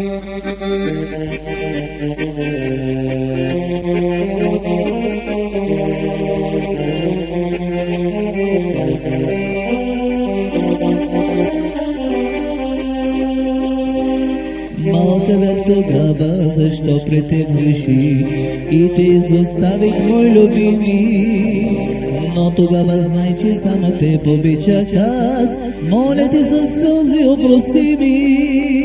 Малка бях тогава, защо при теб сгреших и те изоставих, мой любими. Но тогава знай, че само те побичах аз, моля ти със сълзи опрости ми.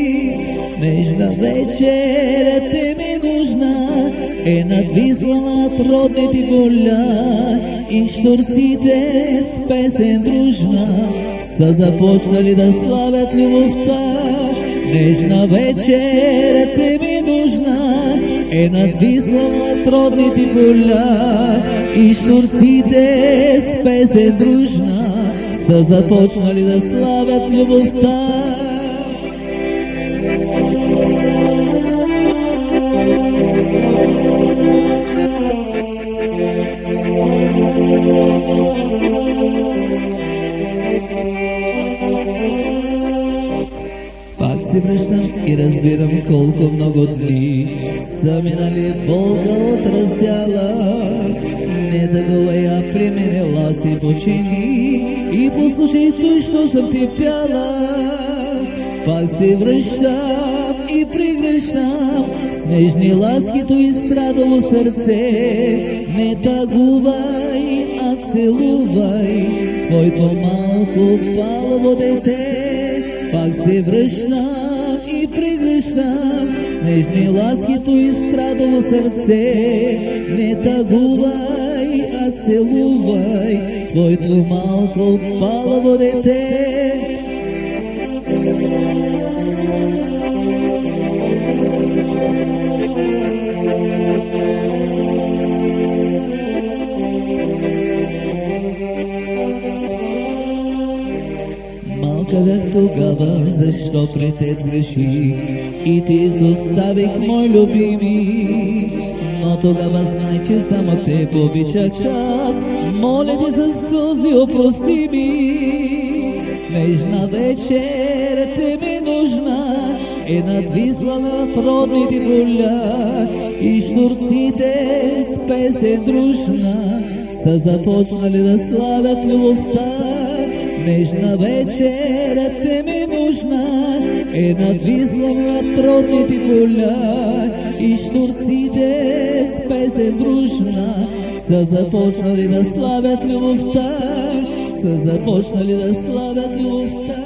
Нежна вечеря те ми нужна, е надвисла над родни ти воля. И штурците с песен дружна. Са започнали да славят любовта. Нежна вечеря те ми нужна, е надвисла над родните поля и шурците с песен дружна. Са започнали да славят любовта. Връщам и разбирам колко много дни са минали болка от раздяла. Не го я преминела си почини и послушай той, що съм ти пяла. Пак се връщам и пригръщам с нежни ласкито и страдало сърце. Не тъгувай, а целувай твоето малко палаво дете. Пак се връщам и прегръщам с нежни ласкито и страдало сърце. Не тъгувай, а целувай твоето малко палаво дете. Бях тогава, защо при теб сгреших и ти изоставих, мой любими. Но тогава знай, че само те побичах аз, моля ти за сълзи опрости ми. Нежна вечер те ми нужна, е надвисла над родните поля и шнурците с песен дружна са започнали да славят любовта. Нежна вечеря те ми нужна, е надвисла над родните поля и штурците с песен дружна са започнали да славят любовта, са започнали да славят любовта.